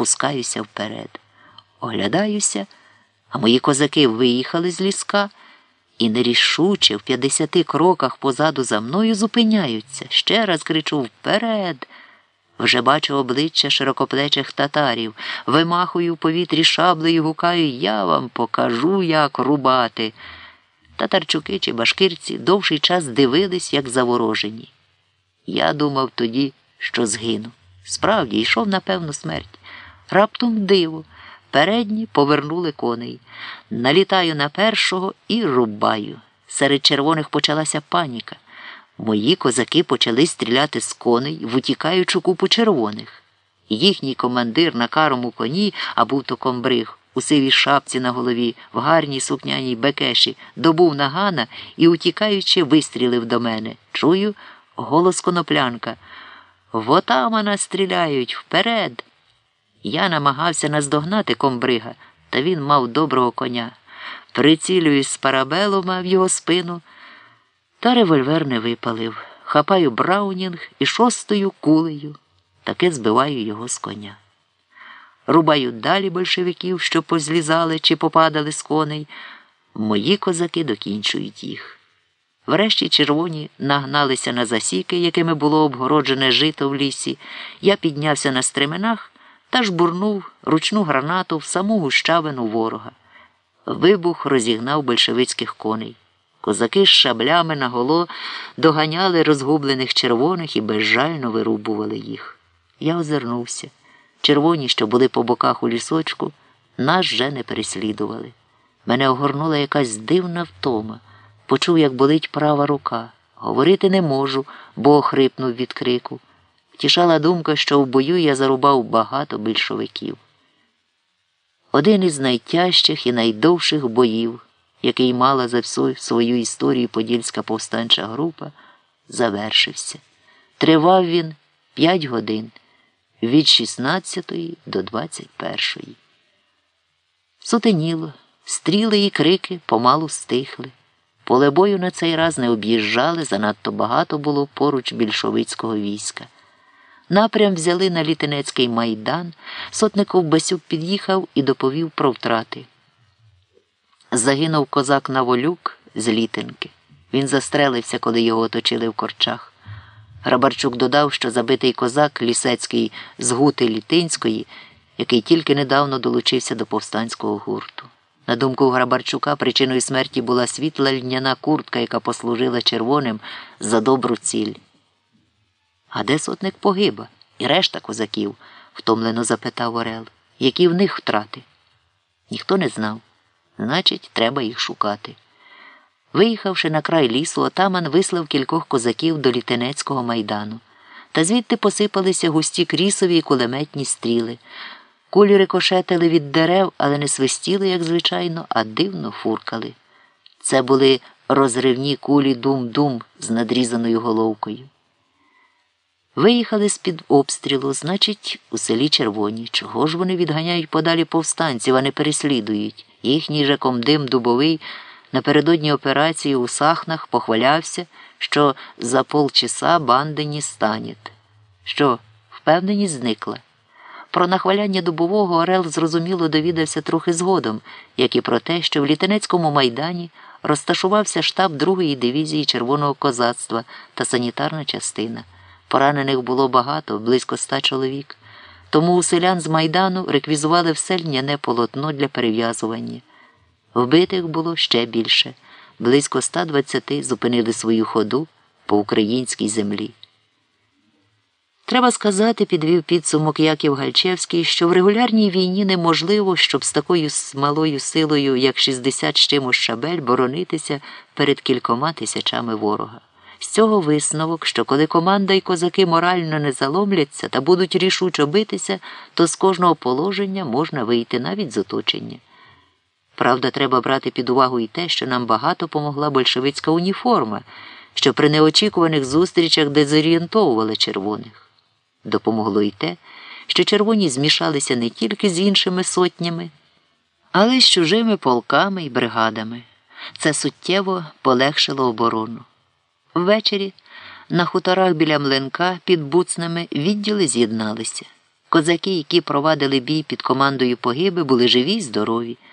пускаюся вперед. Оглядаюся, а мої козаки виїхали з ліска і нерішуче в п'ятдесяти кроках позаду за мною зупиняються. Ще раз кричу вперед. Вже бачу обличчя широкоплечих татарів, вимахую в повітрі шаблею, гукаю Я вам покажу, як рубати. Татарчуки чи башкирці довший час дивились, як заворожені. Я думав тоді, що згину. Справді йшов на певну смерть. Раптом диво. Передні повернули коней. Налітаю на першого і рубаю. Серед червоних почалася паніка. Мої козаки почали стріляти з коней в утікаючу купу червоних. Їхній командир на карому коні, а був то комбриг, у сивій шапці на голові, в гарній сукняній бекеші, добув нагана і, утікаючи, вистрілив до мене. Чую голос коноплянка. В отамана стріляють вперед. Я намагався наздогнати комбрига, та він мав доброго коня. Прицілююсь з парабелума в його спину, та револьвер не випалив. Хапаю Браунінг і шостою кулею таки збиваю його з коня. Рубаю далі большевиків, що позлізали чи попадали з коней. Мої козаки докінчують їх. Врешті червоні нагналися на засіки, якими було обгороджене жито в лісі. Я піднявся на стременах та жбурнув ручну гранату в саму гущавину ворога. Вибух розігнав большевицьких коней. Козаки з шаблями наголо доганяли розгублених червоних і безжально вирубували їх. Я озирнувся. Червоні, що були по боках у лісочку, нас вже не переслідували. Мене огорнула якась дивна втома. Почув, як болить права рука. Говорити не можу, бо охрипнув від крику. Втішала думка, що в бою я зарубав багато більшовиків. Один із найтяжчих і найдовших боїв, який мала за всю свою історію Подільська повстанча група, завершився. Тривав він п'ять годин від 16 до 21. Сутеніло, стріли і крики помалу стихли. Поле бою на цей раз не об'їжджали, занадто багато було поруч більшовицького війська. Напрям взяли на літинецький майдан, сотников Басюк під'їхав і доповів про втрати. Загинув козак Наволюк з літинки. Він застрелився, коли його оточили в корчах. Грабарчук додав, що забитий козак Лісецький з гути Літинської, який тільки недавно долучився до повстанського гурту. На думку Грабарчука, причиною смерті була світла льняна куртка, яка послужила червоним за добру ціль. А де сотник погиба і решта козаків? втомлено запитав Орел. Які в них втрати? Ніхто не знав. Значить, треба їх шукати. Виїхавши на край лісу, отаман вислав кількох козаків до літенецького майдану. Та звідти посипалися густі крісові і кулеметні стріли. Кулі рикошетили від дерев, але не свистіли, як звичайно, а дивно фуркали. Це були розривні кулі дум-дум з надрізаною головкою. Виїхали з-під обстрілу, значить, у селі червоні. Чого ж вони відганяють подалі повстанців, а не переслідують? Їхній же комдим дубовий напередодні операції у Сахнах похвалявся, що за полчаса банди не станет. Що, впевненість зникла. Про нахваляння дубового Орел зрозуміло довідався трохи згодом, як і про те, що в літинецькому майдані розташувався штаб Другої дивізії Червоного козацтва та санітарна частина. Поранених було багато, близько ста чоловік. Тому у селян з майдану реквізували все льняне полотно для перев'язування. Вбитих було ще більше. Близько 120 зупинили свою ходу по українській землі. Треба сказати, підвів підсумок Яків Гальчевський, що в регулярній війні неможливо, щоб з такою малою силою, як 60 з чимось шабель, боронитися перед кількома тисячами ворога. З цього висновок, що коли команда і козаки морально не заломляться та будуть рішучо битися, то з кожного положення можна вийти навіть з оточення. Правда, треба брати під увагу і те, що нам багато помогла большевицька уніформа, що при неочікуваних зустрічах дезорієнтовувала червоних. Допомогло й те, що червоні змішалися не тільки з іншими сотнями, але й з чужими полками і бригадами. Це суттєво полегшило оборону. Ввечері на хуторах біля млинка під буцнами відділи з'єдналися. Козаки, які провадили бій під командою погиби, були живі й здорові.